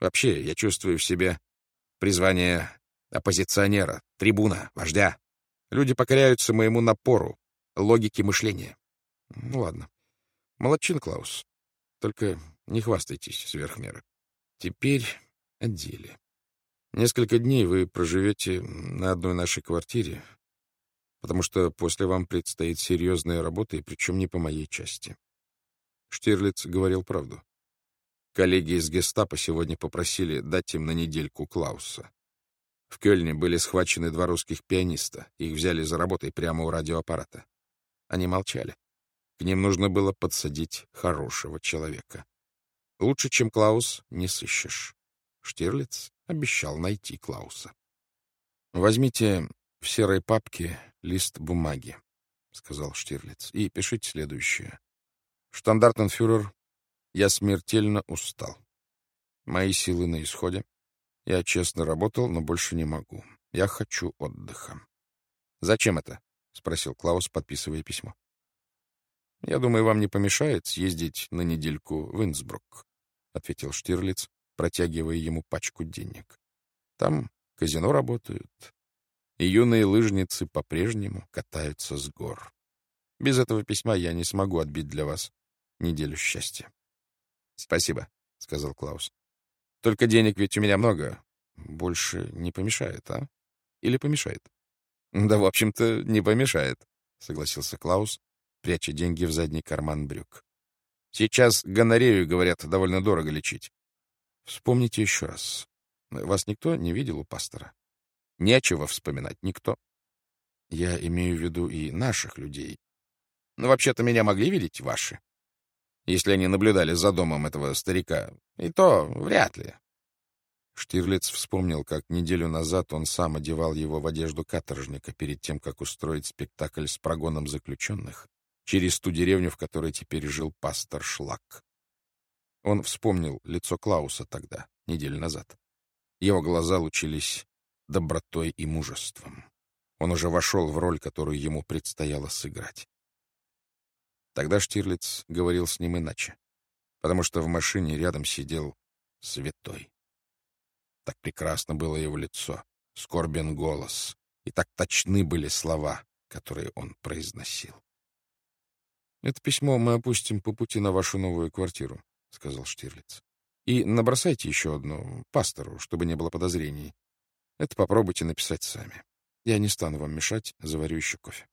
Вообще, я чувствую в себе призвание оппозиционера, трибуна, вождя. Люди покоряются моему напору, логике мышления. Ну, ладно. Молодчин, Клаус. Только не хвастайтесь сверх меры. Теперь о деле. Несколько дней вы проживете на одной нашей квартире, потому что после вам предстоит серьезная работа, и причем не по моей части. Штирлиц говорил правду. Коллеги из гестапо сегодня попросили дать им на недельку Клауса. В Кёльне были схвачены два русских пианиста. Их взяли за работой прямо у радиоаппарата. Они молчали. К ним нужно было подсадить хорошего человека. Лучше, чем Клаус, не сыщешь. Штирлиц обещал найти Клауса. «Возьмите в серой папке лист бумаги», — сказал Штирлиц, — «и пишите следующее. Штандартенфюрер, я смертельно устал. Мои силы на исходе. Я честно работал, но больше не могу. Я хочу отдыха. — Зачем это? — спросил Клаус, подписывая письмо. — Я думаю, вам не помешает съездить на недельку в Инсбрук, — ответил Штирлиц, протягивая ему пачку денег. — Там казино работают, и юные лыжницы по-прежнему катаются с гор. Без этого письма я не смогу отбить для вас неделю счастья. — Спасибо, — сказал Клаус. — Только денег ведь у меня много. Больше не помешает, а? Или помешает? — Да, в общем-то, не помешает, — согласился Клаус, пряча деньги в задний карман брюк. — Сейчас гонорею, говорят, довольно дорого лечить. Вспомните еще раз. Вас никто не видел у пастора? Нечего вспоминать, никто. Я имею в виду и наших людей. Но вообще-то меня могли видеть ваши если они наблюдали за домом этого старика. И то вряд ли. Штирлиц вспомнил, как неделю назад он сам одевал его в одежду каторжника перед тем, как устроить спектакль с прогоном заключенных через ту деревню, в которой теперь жил пастор Шлак. Он вспомнил лицо Клауса тогда, неделю назад. Его глаза лучились добротой и мужеством. Он уже вошел в роль, которую ему предстояло сыграть. Тогда Штирлиц говорил с ним иначе, потому что в машине рядом сидел святой. Так прекрасно было его лицо, скорбен голос, и так точны были слова, которые он произносил. «Это письмо мы опустим по пути на вашу новую квартиру», — сказал Штирлиц. «И набросайте еще одну пастору, чтобы не было подозрений. Это попробуйте написать сами. Я не стану вам мешать, заварю еще кофе».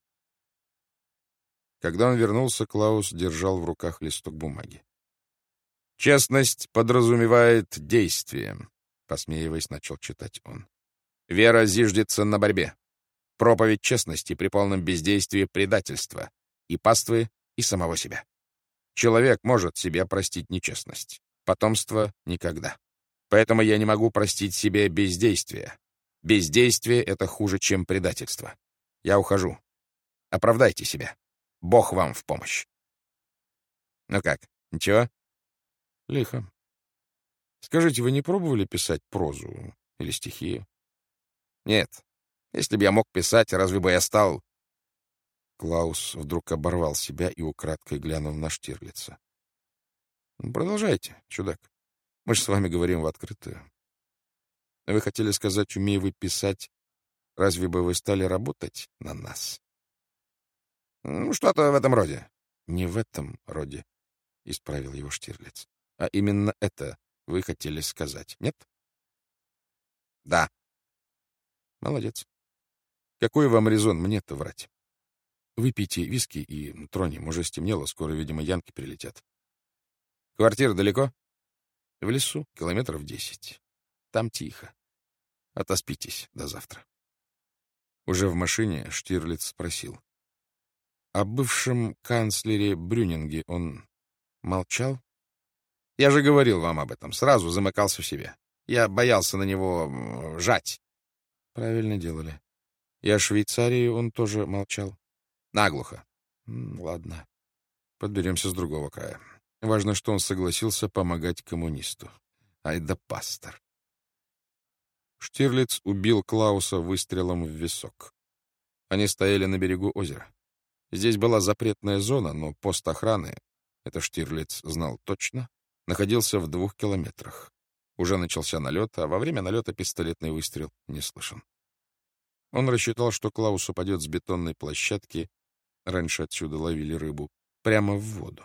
Когда он вернулся, Клаус держал в руках листок бумаги. «Честность подразумевает действие», — посмеиваясь, начал читать он. «Вера зиждется на борьбе. Проповедь честности при полном бездействии предательства и паствы, и самого себя. Человек может себе простить нечестность, потомство — никогда. Поэтому я не могу простить себе бездействие. Бездействие — это хуже, чем предательство. Я ухожу. Оправдайте себя. Бог вам в помощь. Ну как, ничего? Лихо. Скажите, вы не пробовали писать прозу или стихи? Нет. Если бы я мог писать, разве бы я стал... Клаус вдруг оборвал себя и украдкой глянул на Штирлица. Ну, продолжайте, чудак. Мы же с вами говорим в открытую. Вы хотели сказать, умея вы писать, разве бы вы стали работать на нас? Ну, что-то в этом роде. Не в этом роде, — исправил его Штирлиц. А именно это вы хотели сказать, нет? Да. Молодец. Какой вам резон мне-то врать? Выпейте виски и тронем. Уже стемнело, скоро, видимо, янки прилетят. Квартира далеко? В лесу, километров десять. Там тихо. Отоспитесь до завтра. Уже в машине Штирлиц спросил. О бывшем канцлере Брюнинге он молчал? Я же говорил вам об этом, сразу замыкался в себе. Я боялся на него жать. Правильно делали. И о Швейцарии он тоже молчал. Наглухо. Ладно. Подберемся с другого края. Важно, что он согласился помогать коммунисту. Ай да пастор. Штирлиц убил Клауса выстрелом в висок. Они стояли на берегу озера. Здесь была запретная зона, но пост охраны, это Штирлиц знал точно, находился в двух километрах. Уже начался налет, а во время налета пистолетный выстрел не слышен. Он рассчитал, что Клаус упадет с бетонной площадки, раньше отсюда ловили рыбу, прямо в воду.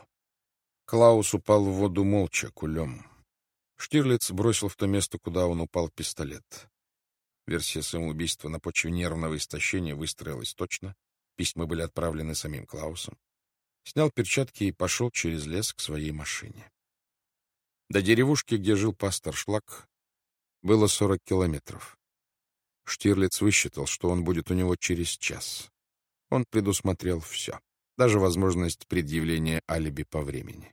Клаус упал в воду молча, кулем. Штирлиц бросил в то место, куда он упал, пистолет. Версия самоубийства на почве нервного истощения выстроилась точно. Письма были отправлены самим Клаусом. Снял перчатки и пошел через лес к своей машине. До деревушки, где жил пастор Шлак, было сорок километров. Штирлиц высчитал, что он будет у него через час. Он предусмотрел все, даже возможность предъявления алиби по времени.